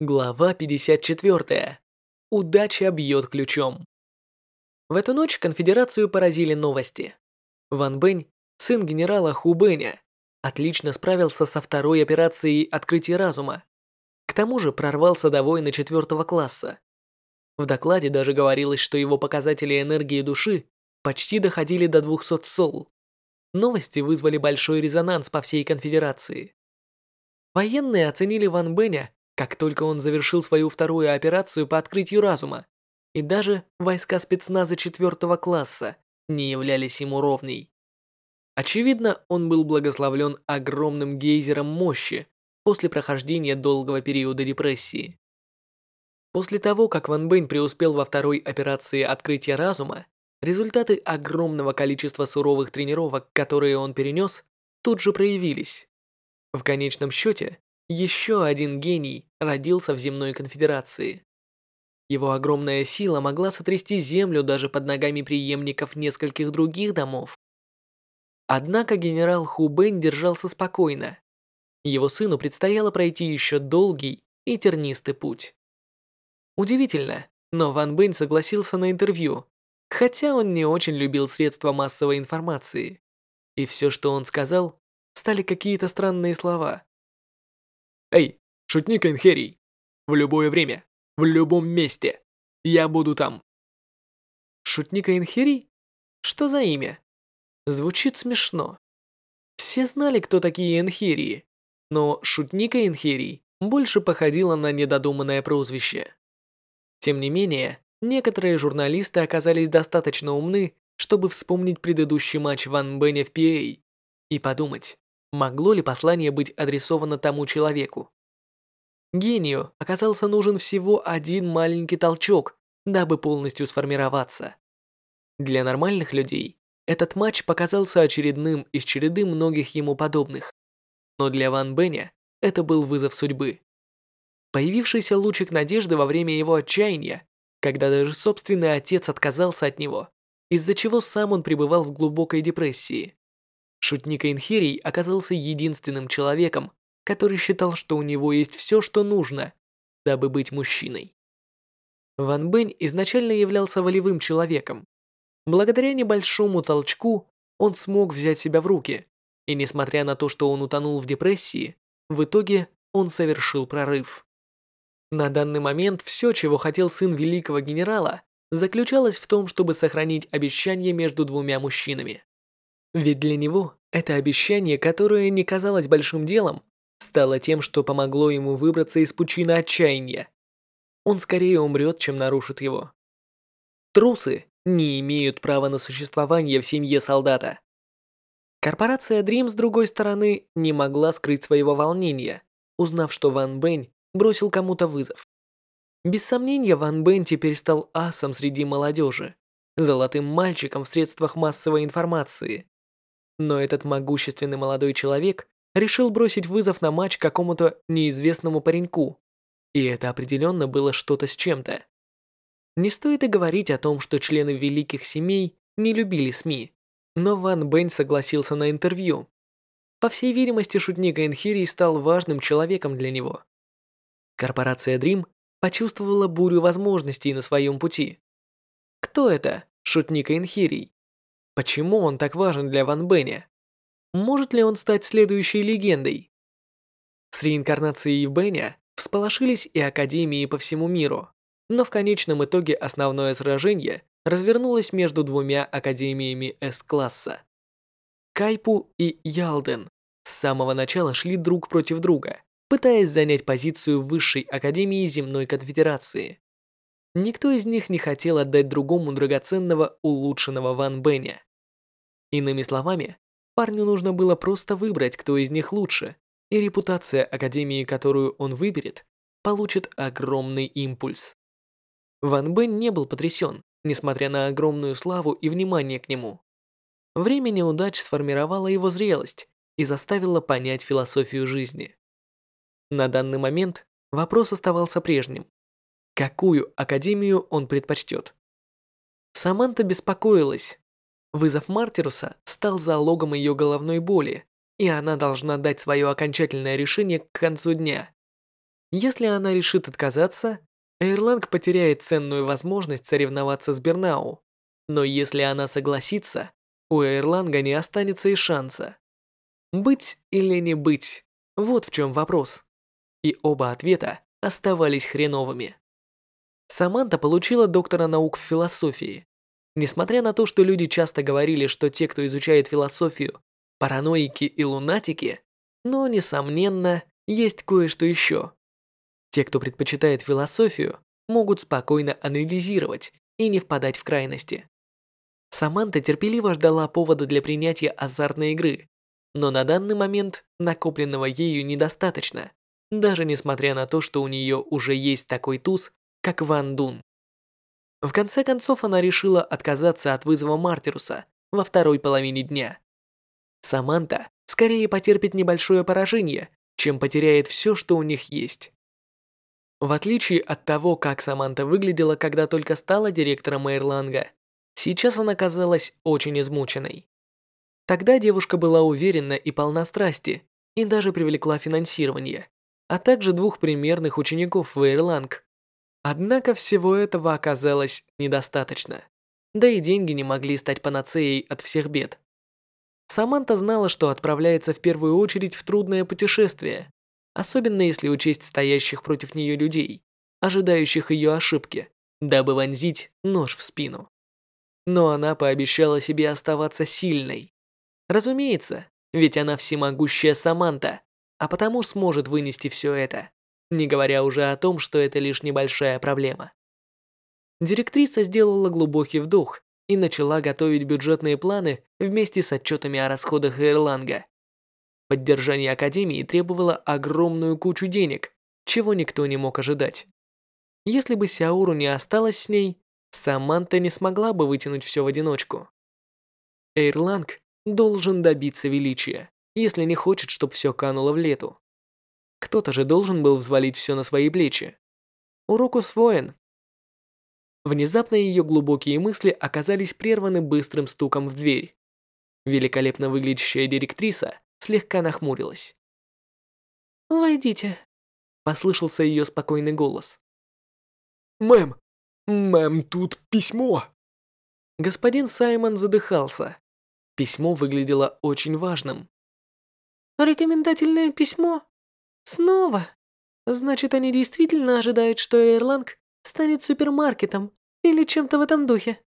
Глава 54. Удача бьет ключом. В эту ночь конфедерацию поразили новости. Ван Бэнь, сын генерала Ху Бэня, отлично справился со второй операцией открытия разума. К тому же прорвался до воина четвертого класса. В докладе даже говорилось, что его показатели энергии души почти доходили до 200 сол. Новости вызвали большой резонанс по всей конфедерации. Военные оценили Ван Бэня как только он завершил свою вторую операцию по открытию разума, и даже войска спецназа четвертого класса не являлись ему ровней. Очевидно, он был благословлен огромным гейзером мощи после прохождения долгого периода депрессии. После того, как Ван Бэнь преуспел во второй операции открытия разума, результаты огромного количества суровых тренировок, которые он перенес, тут же проявились. В конечном счете, еще один гений родился в земной конфедерации. Его огромная сила могла сотрясти землю даже под ногами преемников нескольких других домов. Однако генерал Ху Бэнь держался спокойно. Его сыну предстояло пройти еще долгий и тернистый путь. Удивительно, но Ван Бэнь согласился на интервью, хотя он не очень любил средства массовой информации. И все, что он сказал, стали какие-то странные слова. Эй, шутник Энхерий. В любое время, в любом месте. Я буду там. Шутник Энхерий? Что за имя? Звучит смешно. Все знали, кто такие Энхерии, но шутник Энхерий больше походило на недодуманное прозвище. Тем не менее, некоторые журналисты оказались достаточно умны, чтобы вспомнить предыдущий матч Ван Бэня в PA и подумать, Могло ли послание быть адресовано тому человеку? Гению оказался нужен всего один маленький толчок, дабы полностью сформироваться. Для нормальных людей этот матч показался очередным из череды многих ему подобных. Но для Ван Бэня это был вызов судьбы. Появившийся лучик надежды во время его отчаяния, когда даже собственный отец отказался от него, из-за чего сам он пребывал в глубокой депрессии. Шутник Инхерий оказался единственным человеком, который считал, что у него есть все, что нужно, дабы быть мужчиной. Ван Бэнь изначально являлся волевым человеком. Благодаря небольшому толчку он смог взять себя в руки, и несмотря на то, что он утонул в депрессии, в итоге он совершил прорыв. На данный момент все, чего хотел сын великого генерала, заключалось в том, чтобы сохранить обещание между двумя мужчинами. Ведь для него это обещание, которое не казалось большим делом, стало тем, что помогло ему выбраться из пучины отчаяния. Он скорее умрет, чем нарушит его. Трусы не имеют права на существование в семье солдата. Корпорация Dream, с другой стороны, не могла скрыть своего волнения, узнав, что Ван Бэнь бросил кому-то вызов. Без сомнения, Ван Бэнь теперь стал асом среди молодежи, золотым мальчиком в средствах массовой информации. Но этот могущественный молодой человек решил бросить вызов на матч какому-то неизвестному пареньку. И это определенно было что-то с чем-то. Не стоит и говорить о том, что члены великих семей не любили СМИ, но Ван Бэнь согласился на интервью. По всей видимости, шутник Энхири стал важным человеком для него. Корпорация Dream почувствовала бурю возможностей на своем пути. Кто это, шутник Энхирий? Почему он так важен для Ван Бэня? Может ли он стать следующей легендой? С реинкарнацией Бэня всполошились и академии по всему миру, но в конечном итоге основное сражение развернулось между двумя академиями С-класса. Кайпу и Ялден с самого начала шли друг против друга, пытаясь занять позицию высшей академии Земной Конфедерации. Никто из них не хотел отдать другому драгоценного улучшенного Ван Бэня. Иными словами, парню нужно было просто выбрать, кто из них лучше, и репутация Академии, которую он выберет, получит огромный импульс. Ван Бен не был потрясен, несмотря на огромную славу и внимание к нему. Время неудач сформировало его зрелость и заставило понять философию жизни. На данный момент вопрос оставался прежним. Какую академию он предпочтет? Саманта беспокоилась, Вызов Мартируса стал залогом ее головной боли, и она должна дать свое окончательное решение к концу дня. Если она решит отказаться, Эйрланг потеряет ценную возможность соревноваться с Бернау. Но если она согласится, у Эйрланга не останется и шанса. Быть или не быть – вот в чем вопрос. И оба ответа оставались хреновыми. Саманта получила доктора наук в философии. Несмотря на то, что люди часто говорили, что те, кто изучает философию, параноики и лунатики, но, несомненно, есть кое-что еще. Те, кто предпочитает философию, могут спокойно анализировать и не впадать в крайности. Саманта терпеливо ждала повода для принятия азартной игры, но на данный момент накопленного ею недостаточно, даже несмотря на то, что у нее уже есть такой туз, как Ван Дун. В конце концов она решила отказаться от вызова Мартируса во второй половине дня. Саманта скорее потерпит небольшое поражение, чем потеряет все, что у них есть. В отличие от того, как Саманта выглядела, когда только стала директором Эйрланга, сейчас она казалась очень измученной. Тогда девушка была уверена и полна страсти, и даже привлекла финансирование, а также двух примерных учеников в Эйрланг. Однако всего этого оказалось недостаточно. Да и деньги не могли стать панацеей от всех бед. Саманта знала, что отправляется в первую очередь в трудное путешествие, особенно если учесть стоящих против нее людей, ожидающих ее ошибки, дабы вонзить нож в спину. Но она пообещала себе оставаться сильной. Разумеется, ведь она всемогущая Саманта, а потому сможет вынести все это, не говоря уже о том, что это лишь небольшая проблема. Директриса сделала глубокий вдох и начала готовить бюджетные планы вместе с отчетами о расходах Эрланга. Поддержание Академии требовало огромную кучу денег, чего никто не мог ожидать. Если бы Сяуру не осталась с ней, Саманта не смогла бы вытянуть все в одиночку. Эйрланг должен добиться величия, если не хочет, чтобы все кануло в лету. Кто-то же должен был взвалить все на свои плечи. Урок усвоен, Внезапно ее глубокие мысли оказались прерваны быстрым стуком в дверь. Великолепно выглядящая директриса слегка нахмурилась. «Войдите», — послышался ее спокойный голос. «Мэм, мэм, тут письмо!» Господин Саймон задыхался. Письмо выглядело очень важным. «Рекомендательное письмо? Снова? Значит, они действительно ожидают, что Эйрланг станет супермаркетом или чем-то в этом духе.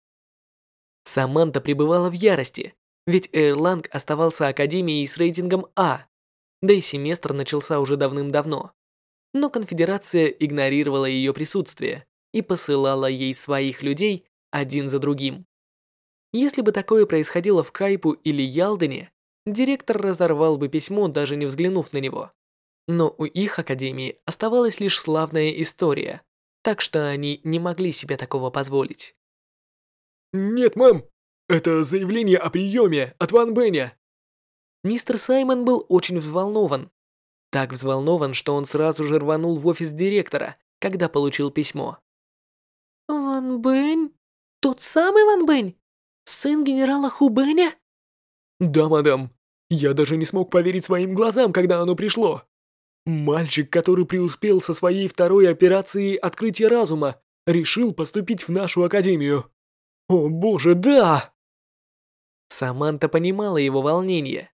Саманта пребывала в ярости, ведь Эйрланг оставался академией с рейтингом А, да и семестр начался уже давным-давно. Но конфедерация игнорировала ее присутствие и посылала ей своих людей один за другим. Если бы такое происходило в Кайпу или Ялдене, директор разорвал бы письмо, даже не взглянув на него. Но у их академии оставалась лишь славная история, так что они не могли себе такого позволить. «Нет, мэм, это заявление о приеме от Ван Бэня». Мистер Саймон был очень взволнован. Так взволнован, что он сразу же рванул в офис директора, когда получил письмо. «Ван Бэнь? Тот самый Ван Бэнь? Сын генерала Хубэня?» «Да, мадам. Я даже не смог поверить своим глазам, когда оно пришло. Мальчик, который преуспел со своей второй операцией открытия разума, решил поступить в нашу академию. О боже, да! Саманта понимала его волнение.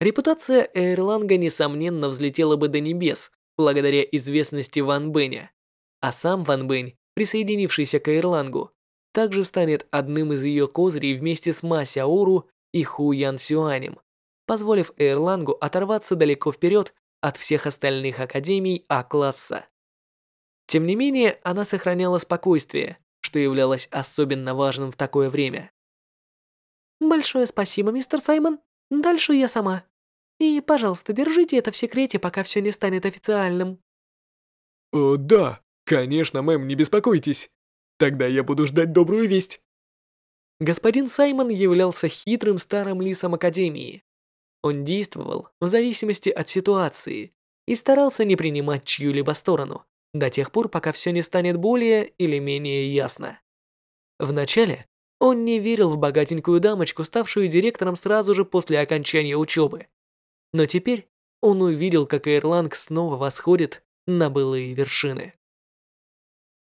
Репутация Эрланга несомненно взлетела бы до небес благодаря известности Ван Бэня. А сам Ван Бэнь, присоединившийся к Эрлангу, также станет одним из ее козырей вместе с Ма Сяору и Ху Ян Сюанем, позволив Эрлангу оторваться далеко вперед от всех остальных академий А-класса. Тем не менее, она сохраняла спокойствие, что являлось особенно важным в такое время. «Большое спасибо, мистер Саймон. Дальше я сама. И, пожалуйста, держите это в секрете, пока все не станет официальным». «О, да, конечно, мэм, не беспокойтесь. Тогда я буду ждать добрую весть». Господин Саймон являлся хитрым старым лисом Академии, он действовал в зависимости от ситуации и старался не принимать чью-либо сторону до тех пор, пока все не станет более или менее ясно. Вначале он не верил в богатенькую дамочку, ставшую директором сразу же после окончания учебы. Но теперь он увидел, как Эрланг снова восходит на былые вершины.